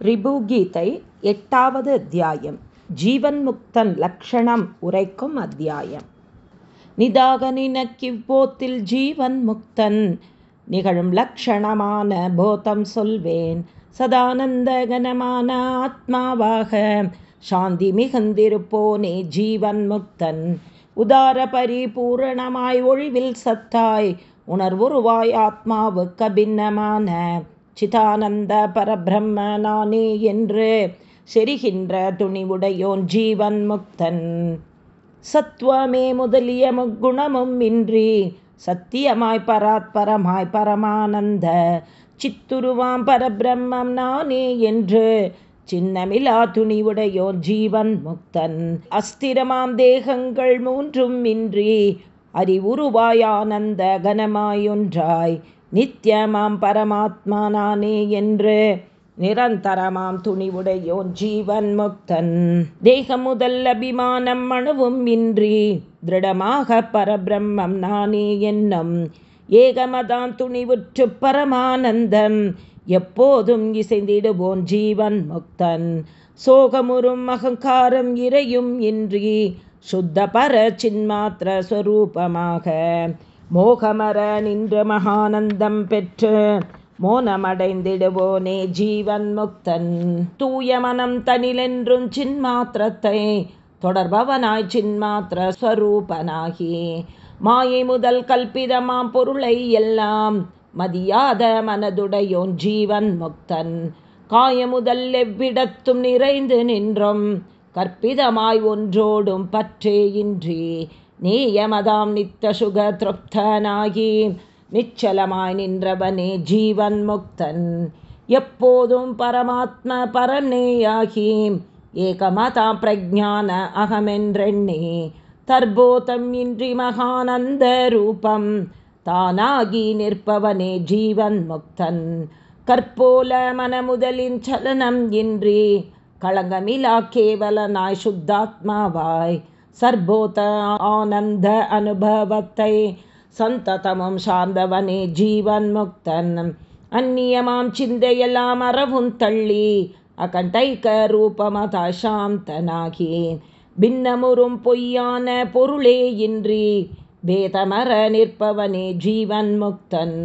ரிபுகீதை எட்டாவது அத்தியாயம். ஜீவன் முக்தன் லக்ஷணம் உரைக்கும் அத்தியாயம். நிதாக நினக்கிவ்வோத்தில் ஜீவன் முக்தன் நிகழும் லக்ஷணமான போதம் சொல்வேன். சதானந்தகனமான ஆத்மாவாக சாந்தி மிகுந்திருப்போனே ஜீவன் முக்தன் உதார பரிபூரணமாய் ஒழிவில் சத்தாய் உணர்வுருவாய் ஆத்மாவுக்கு பின்னமான சிதானந்த பரபிரம்ம நானே என்று செரிகின்ற துணிவுடையோன் ஜீவன் முக்தன். சத்வமே முதலிய முக்குணமும் இன்றி சத்தியமாய் பராத்பரமாய் பரமானந்த சித்துருவாம் பரபிரம்மம் நானே என்று சின்னமிலா துணிவுடையோன் ஜீவன் முக்தன். அஸ்திரமாம் தேகங்கள் மூன்றும் இன்றி அறிவுருவாயானந்த கனமாயொன்றாய். நித்தியமாம் பரமாத்மா நானே என்று நிரந்தரமாம் துணிவுடையோன் ஜீவன் முக்தன். தேகம் முதல் அபிமானம் மனுவும் இன்றி திருடமாக பரபிரம்மம் நானே என்னும் ஏகமதாம் துணிவுற்று பரமானந்தம் எப்போதும் இசைந்திடுவோன் ஜீவன் முக்தன். சோகமுறும் அகங்காரம் இறையும் இன்றி சுத்த பர சின்மாத்திர ஸ்வரூபமாக மோகமர நின்று மகானந்தம் பெற்று மோனமடைந்திடுவோனே ஜீவன் முக்தன். தூய மனம் தனிலென்றும் சின்மாத்திரத்தை தொடர்பவனாய் சின்மாத்திர ஸ்வரூபனாகி மாயை முதல் கல்பிதமாம் பொருளை எல்லாம் மதியாத மனதுடையோன் ஜீவன் முக்தன். காயமுதல் எவ்விடத்தும் நிறைந்து நின்றும் கற்பிதமாய் ஒன்றோடும் பற்றே இன்றி நீயமதாம் நித்த சுக திருப்தனாகி நிச்சலமாய் நின்றவனே ஜீவன் முக்தன். எப்போதும் பரமாத்ம பரநேயாகி ஏகமதா பிரஜான அகமென்றெண்ணே தர்போதம் இன்றி மகானந்த ரூபம் தானாகி நிற்பவனே ஜீவன் முக்தன். கற்போல மனமுதலின் சலனம் இன்றி களங்கமிலா கேவலனாய் சுத்தாத்மாவாய் சர்போத ஆனந்த அனுபவத்தை சந்ததமும் சார்ந்தவனே ஜீவன் முக்தன் அந்நியமாம் சிந்தையெல்லாம் அறவும் தள்ளி அகண்டைக்க ரூபமதா சாந்தனாகி பின்னமுறும் பொய்யான பொருளே இன்றி வேதமர நிற்பவனே ஜீவன் முக்தன்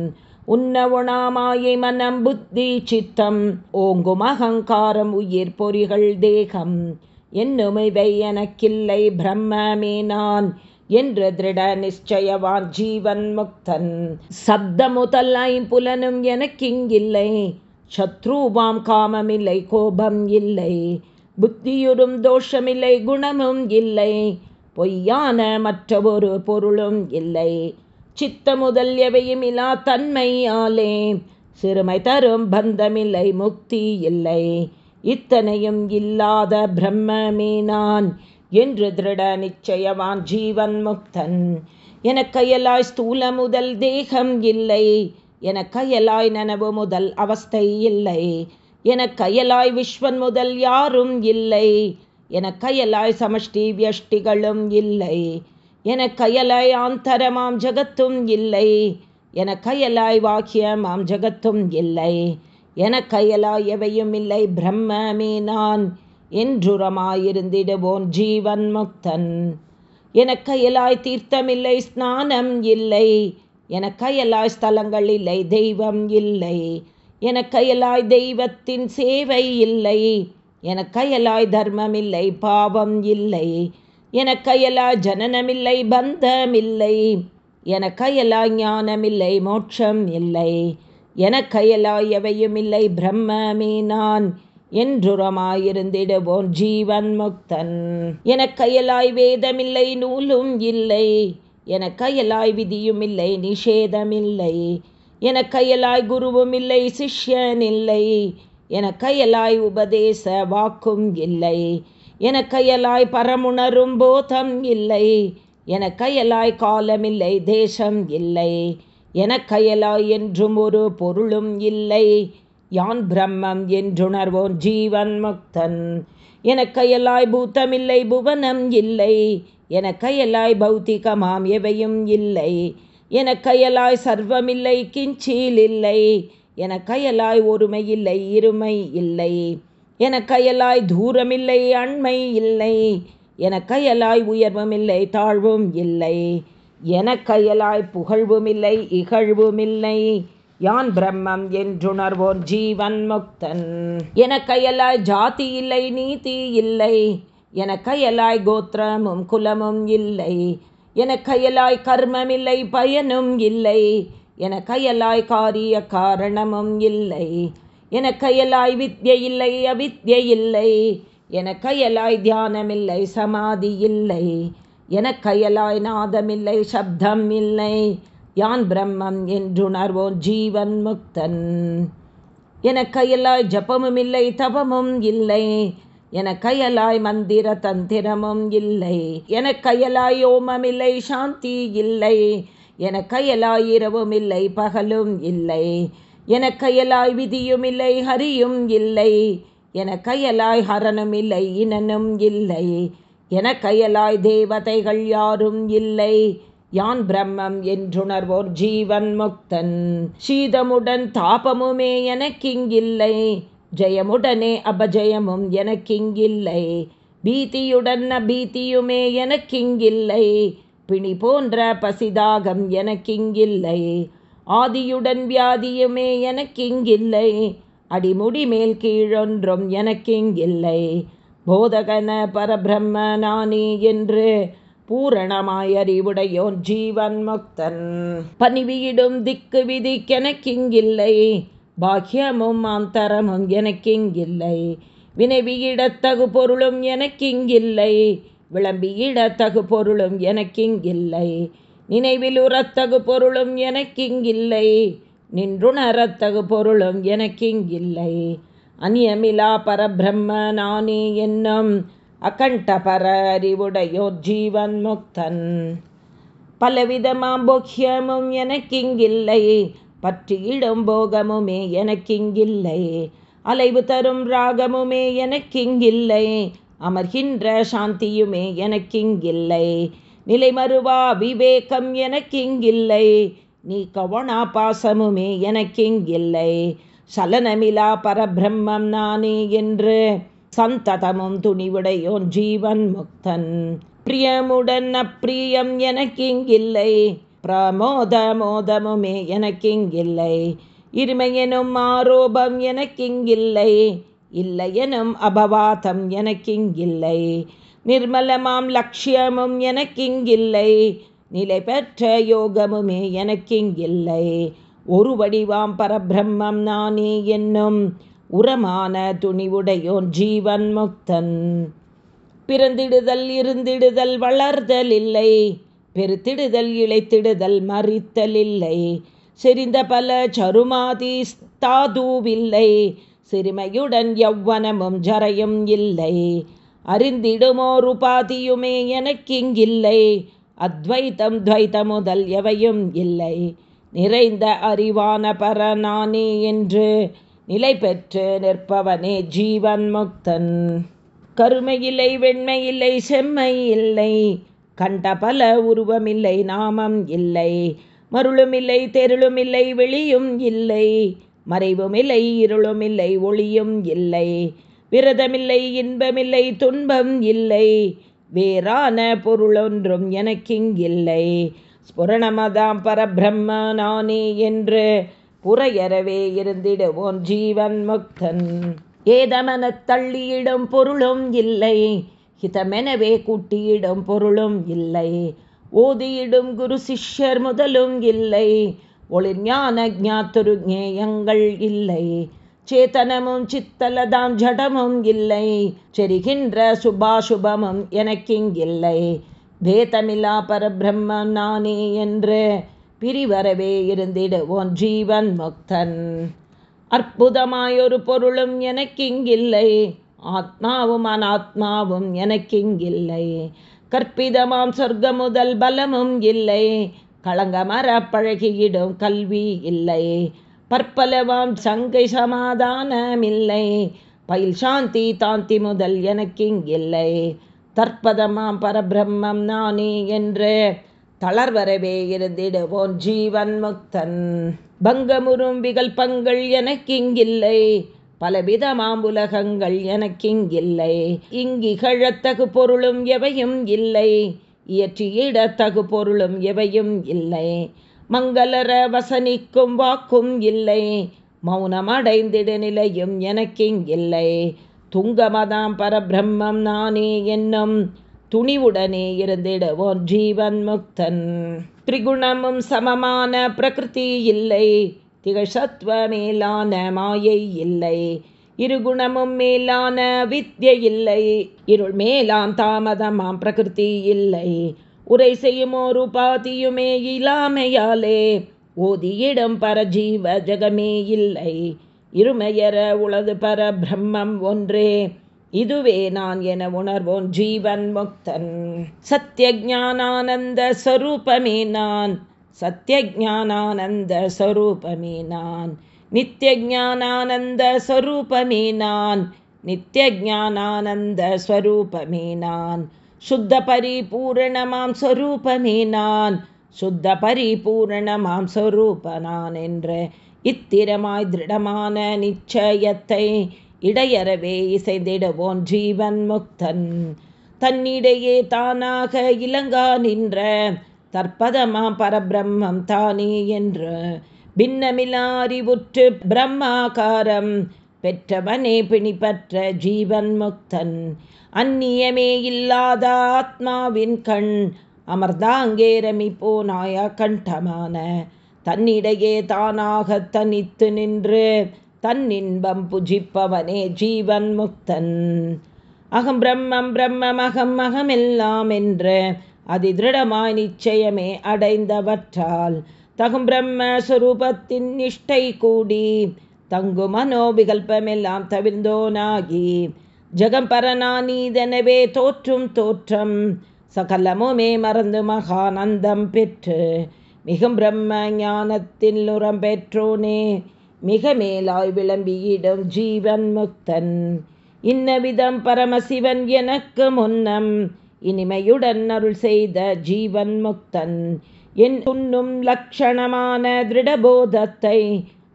உன்ன உணாமாயை மனம் புத்தி சித்தம் ஓங்கும் அகங்காரம் உயிர் பொறிகள் தேகம். என்னுமிவை எனக்கில்லை பிரம்மமே நான் என்று திருட நிச்சயவான் ஜீவன் முக்தன். சப்த முதல் ஐம்புலனும் எனக்கிங்கில்லை சத்ருவாம் காமமில்லை கோபம் இல்லை. புத்தியுறும் தோஷமில்லை குணமும் இல்லை பொய்யான மற்ற ஒரு பொருளும் இல்லை. சித்த முதல் எவையும் இலா தன்மையாலே. சிறுமை தரும் பந்தமில்லை முக்தி இல்லை. இத்தனையும் இல்லாத பிரம்மமே நான். என்று திருட நிச்சயவான் ஜீவன் முக்தன். எனக்கையலாய் ஸ்தூல முதல் தேகம் இல்லை. என கையலாய் நனவு முதல் அவஸ்தை இல்லை. எனக்கையலாய் விஸ்வன் முதல் யாரும் இல்லை. எனக்கையலாய் சமஷ்டி வியஷ்டிகளும் இல்லை. எனக்கையலாய் ஆந்தரமாம் ஜகத்தும் இல்லை. என கயலாய் வாக்கியமாம் ஜகத்தும் இல்லை. என கயலாய் எவையும் இல்லை பிரம்மமே நான். என்றுரமாயிருந்திடுவோன் ஜீவன் முக்தன். எனக்கையலாய் தீர்த்தமில்லை ஸ்நானம் இல்லை. என கயலாய் ஸ்தலங்கள் இல்லை தெய்வம் இல்லை. என கயலாய் தெய்வத்தின் சேவை இல்லை. என கையலாய் தர்மம் இல்லை பாவம் இல்லை. எனக்கையலாய் ஜனனமில்லை பந்தமில்லை. எனக்கையலா ஞானமில்லை மோட்சம் இல்லை எனக்கையலாய் எவையும் இல்லை பிரம்மமே நான். என்றுரமாயிருந்திடுவோன் ஜீவன் முக்தன். எனக்கையலாய் வேதமில்லை நூலும் இல்லை. எனக்கையலாய் விதியும் இல்லை நிஷேதமில்லை. எனக்கையலாய் குருவும் இல்லை சிஷ்யன் இல்லை எனக்கையலாய் உபதேச வாக்கும் இல்லை. எனக்கையலாய் பரமுணரும் போதம் இல்லை. என கையலாய் காலமில்லை தேசம் இல்லை. எனக்கையலாய் என்றும் ஒரு பொருளும் இல்லை. யான் பிரம்மம் என்றுணர்வோன் ஜீவன் முக்தன். எனக்கையலாய் பூத்தமில்லை புவனம் இல்லை. எனக்கையலாய் பௌத்திகமாம் எவையும் இல்லை. எனக்கையலாய் சர்வமில்லை கிஞ்சீல் இல்லை. என கையலாய் ஒருமை இல்லை இருமை இல்லை. என தூரமில்லை அண்மை இல்லை. என கையலாய் உயர்வும் இல்லை தாழ்வும் இல்லை. என கையலாய் புகழ்வும் இல்லை இகழ்வும் இல்லை யான் பிரம்மம் என்றுணர்வோன் ஜீவன் முக்தன். என கையலாய் ஜாதி இல்லை நீதி இல்லை. என கையலாய் கோத்திரமும் குலமும் இல்லை. என கையலாய் கர்மமில்லை பயனும் இல்லை. என கையலாய் காரிய காரணமும் இல்லை. என கையலாய் வித்யை இல்லை அவித்யை இல்லை. என கையலாய் தியானமில்லை சமாதி இல்லை. என கையலாய் நாதமில்லை சப்தம் இல்லை. யான் பிரம்மம் என்றுணர்வோன் ஜீவன் முக்தன். என கையலாய் ஜபமும் இல்லை தபமும் இல்லை. என கையலாய் மந்திர தந்திரமும் இல்லை. என கையலாய் ஓமமில்லை சாந்தி இல்லை. என கையலாய் இரவும் இல்லை பகலும் இல்லை. என கையலாய் விதியும் இல்லை ஹரியும் இல்லை. என கையலாய் ஹரனும் இல்லை இனனும் இல்லை. என கையலாய் தேவதைகள் யாரும் இல்லை. யான் பிரம்மம் என்றுணர்வோர் ஜீவன் முக்தன். சீதமுடன் தாபமுமே எனக்கிங்கில்லை ஜெயமுடனே அபஜயமும் எனக்கிங்கில்லை பீதியுடன் அபீதியுமே எனக்கிங்கில்லை பிணி போன்ற பசிதாகம் எனக்கிங்கில்லை ஆதியுடன் வியாதியுமே எனக்கிங்கில்லை. அடிமுடி மேல் கீழொன்றும் எனக்கிங்கில்லை. போதகன பரபிரம்ம நானே என்று பூரணமாய் அறிவுடையோன் ஜீவன் முக்தன். பணிவியிடும் திக்கு விதிக்கெனக்கிங்கில்லை. பாக்கியமும் அந்தரமும் எனக்கிங்கில்லை. வினைவியிடத்தகு பொருளும் எனக்கிங்கில்லை. விளம்பியிடத்தகு பொருளும் எனக்கிங்கில்லை. நினைவில் உரத்தகு பொருளும் எனக்கிங்கில்லை. நின்றுணரத்தகு பொருளும் எனக்கிங்கில்லை. அந்நியமிலா பரபிரம்ம நானே என்னும் அகண்ட பர அறிவுடையோர் ஜீவன் முக்தன். பலவிதமாம் போக்கியமும் எனக்கிங்கில்லை. பற்றியிடும் போகமுமே எனக்கிங்கில்லை. அலைவு தரும் ராகமுமே எனக்கிங்கில்லை. அமர்கின்ற சாந்தியுமே எனக்கிங்கில்லை. நிலைமறுவா விவேகம் எனக்கிங்கில்லை. நீ கவனா பாசமுமே எனக்கிங்கில்லை. சலனமிலா பரபிரம்மம் நானே என்று சந்ததமும் துணிவுடையோன் ஜீவன் முக்தன். பிரியமுடன் அப்பிரியம் எனக்கிங்கில்லை. பிரமோத மோதமுமே எனக்கிங்கில்லை. இருமையெனும் ஆரோபம் எனக்கிங்கில்லை. இல்லையெனும் அபவாதம் எனக்கிங்கில்லை. நிர்மலமாம் லட்சியமும் எனக்கிங்கில்லை. நிலை பெற்ற யோகமுமே எனக்கிங்கில்லை. ஒரு வடிவாம் பரபிரம்மம் நானே என்னும் உரமான துணிவுடையோன் ஜீவன் முக்தன். பிறந்திடுதல் இருந்திடுதல் வளர்தல் இல்லை பெருத்திடுதல் இழைத்திடுதல் மறித்தல் இல்லை செறிந்த பல சருமாதி தாதுவில்லை. சிறுமையுடன் யௌவனமும் ஜரையும் இல்லை. அறிந்திடுமோர் உபாதியுமே எனக்கிங்கில்லை. அத்வைத்தம் துவைத்தம் முதல் எவையும் இல்லை. நிறைந்த அறிவான பரநானே என்று நிலை பெற்று நிற்பவனே ஜீவன் முக்தன். கருமையில்லை வெண்மையில்லை செம்மை இல்லை கண்ட பல உருவமில்லை நாமம் இல்லை. மருளுமில்லை தெருளுமில்லை வெளியும் இல்லை. மறைவுமில்லை இருளுமில்லை ஒளியும் இல்லை. விரதமில்லை இன்பமில்லை துன்பம் இல்லை. வேறான பொருளொன்றும் எனக்கிங்கில்லை. ஸ்புரணமதாம் பரபிரம்ம நானே என்று புறையறவே இருந்திடுவோன் ஜீவன் முக்தன். ஏதமனத் தள்ளியிடும் பொருளும் இல்லை. ஹிதமெனவே கூட்டியிடும் பொருளும் இல்லை. ஓதியிடும் குரு சிஷ்யர் முதலும் இல்லை. ஒளிஞான ஜாத்துரு ஞேயங்கள் இல்லை. சேத்தனமும் சித்தலதாம் ஜடமும் இல்லை செரிகின்ற சுபாசுபமும் எனக்கிங்கில்லை. பேதமில்லா பரபிரம்மம் நானே என்று பிரிவரவே இருந்திடுவோன் ஜீவன் முக்தன். அற்புதமாயொரு பொருளும் எனக்கிங்கில்லை ஆத்மாவும் அனாத்மாவும் எனக்கிங்கில்லை. கற்பிதமாம் சொர்க்க முதல் பலமும் இல்லை களங்கமர பழகியிடும் கல்வி இல்லை. பற்பலவாம் சங்கை சமாதானமில்லை. பயில் சாந்தி தாந்தி முதல் எனக்கிங்கில்லை தற்பதமாம் பரபிரம்மம் நானே என்று தளர்வரவே இருந்திடுவோன் ஜீவன் முக்தன். பங்கமுறும் விகல்பங்கள் எனக்கிங்கில்லை பலவிதமாம் உலகங்கள் எனக்கிங்கில்லை இங்கிகழத்தகு பொருளும் எவையும் இல்லை. இயற்றியிடத்தகு பொருளும் எவையும் இல்லை. மங்களர வசனிக்கும் வாக்கும் இல்லை. மௌனமடைந்திட நிலையும் எனக்கிங்கில்லை துங்கமதாம் பரபிரம்மம் நானே என்னும் துணிவுடனே இருந்திடுவோன் ஜீவன் முக்தன். திரிகுணமும் சமமான பிரகிருதி இல்லை. திகழ்சத்வ மேலான மாயை இல்லை. இருகுணமும் மேலான வித்யை இல்லை. இருள் மேலாம் தாமதமாம் பிரகிருதி இல்லை. உரை செய்யுமோரு பாதியுமே இல்லாமையாலே ஓதியிடம் பரஜீவ ஜகமே இல்லை. இருமையற உளது பர பிரம்மம் ஒன்றே இதுவே நான் என உணர்வோன் ஜீவன் முக்தன். சத்யஜானானந்த ஸ்வரூபமே நான் சத்யஜானானந்த ஸ்வரூபமே நான். நித்யஜானானந்த ஸ்வரூபமே நான் நித்யஜானானந்த ஸ்வரூபமே நான். சுத்த பரிபூரணமாம் ஸ்வரூபமே நான். சுத்த பரிபூரணமாம் ஸ்வரூப நான் என்ற இத்திரமாய் திருடமான நிச்சயத்தை இடையறவே இசைந்திடுவோன் ஜீவன் முக்தன். தன்னிடையே தானாக இலங்கா நின்ற தற்பதமா பரபிரம்மம் தானே என்று. பின்னமிலா அறிவுற்று பிரம்மாகாரம் பெற்றவனே பிணிபற்ற ஜீவன் முக்தன் அந்நியமே இல்லாத ஆத்மாவின் கண் அமர்ந்தாங்கே போனாய கண்டமான. தன்னிடையே தானாக தனித்து நின்று தன்னின்பம் புஜிப்பவனே ஜீவன் முக்தன் அகம் பிரம்மம் பிரம்மம் அகம் அகமெல்லாம் என்று அதிதிருடமாய் நிச்சயமே அடைந்தவற்றால் தகும் பிரம்மஸ்வரூபத்தின் நிஷ்டை கூடி தங்கு மனோவிகல்பமெல்லாம் தவிர்ந்தோனாகி ஜகம்பரனா நீதெனவே தோற்றும் தோற்றம் சகலமுமே மறந்து மகானந்தம் பெற்று மிகும் பிரம்ம ஞானத்தில் உரம் பெற்றோனே மிக மேலாய் விளம்பியிடும் ஜீவன் முக்தன். இன்னவிதம் பரமசிவன் எனக்கு முன்னம் இனிமையுடன் அருள் செய்த ஜீவன் முக்தன். என் உண்ணும் லக்ஷணமான திருடபோதத்தை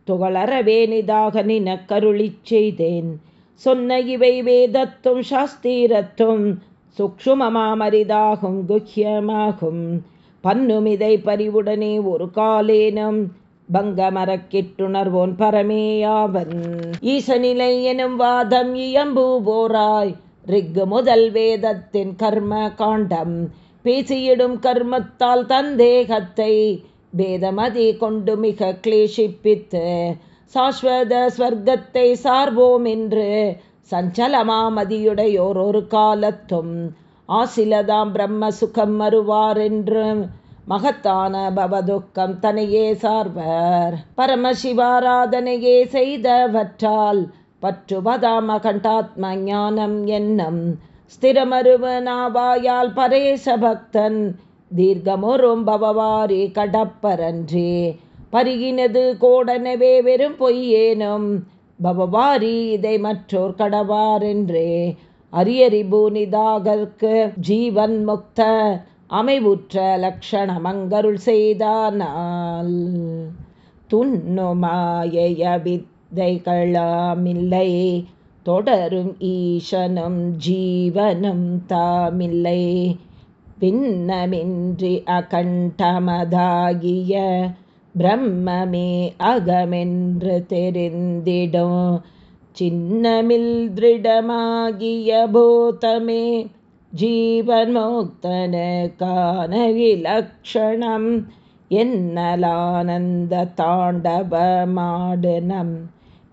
துகளறவே நிதாக நினக்கருளி செய்தேன். சொன்ன இவை வேதத்தும் சாஸ்திரத்தும் சுக்ஷுமமாமரிதாகும் குஹ்யமாகும். பன்னுமிதை பறிவுடனே ஒரு காலேனும் பங்கமரக்கிட்டுணர்வோன் பரமேயாவன். ஈசநிலை எனும் வாதம் இயம்புவோராய் ரிக்கு முதல் வேதத்தின் கர்ம காண்டம். பேசியிடும் கர்மத்தால் தந்தேகத்தை பேதமதி கொண்டு மிக கிளேஷிப்பித்து சாஸ்வத ஸ்வர்க்கத்தை சார்வோம் என்று சஞ்சலமாமதியுடையோர் ஒரு காலத்தும் ஆசிலதாம் பிரம்ம சுகம் மறுவார் மகத்தான பவதுக்கம் தனையே சார்வர். பரமசிவாராதனையே செய்தவற்றால் பற்றுவதாம் அகண்டாத்ம ஞானம் என்னம் ஸ்திரமருவனாவாயால் பரேச பக்தன் தீர்க்கமொரும் பவவாரி கடப்பரன்றே. பருகினது கோடனவே வெறும் பொய்யேனும். பவவாரி இதை மற்றோர் கடவாரென்றே. அரியறிபூனிதாகற்கு ஜீவன் முக்த அமைவுற்ற லக்ஷணமங்கருள் செய்தானால் துண்ணுமாய வித்தைகளாமில்லை தொடரும் ஈசனும் ஜீவனும் தாமில்லை. பின்னமின்றி அகண்டமதாகிய பிரம்மமே அகமென்று தெரிந்திடும். சின்னமில் திருடமாகிய பூதமே ஜீவன்முக்தனுக்கான விலக்ஷணம் என்னலானந்த தாண்டவமாடுனம்.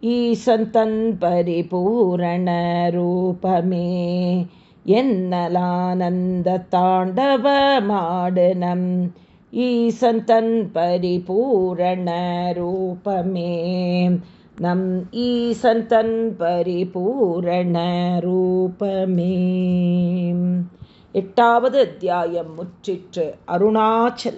ஈசன் தன் பரிபூரண ரூபமே. என்னலானந்த தாண்டவமாடுனம் ஈசன் தன் பரிபூரண ரூபமே. நம் ஈசன் தன் பரிபூரண ரூபமே. எட்டாவது அத்தியாயம் முற்றிற்று. அருணாச்சல்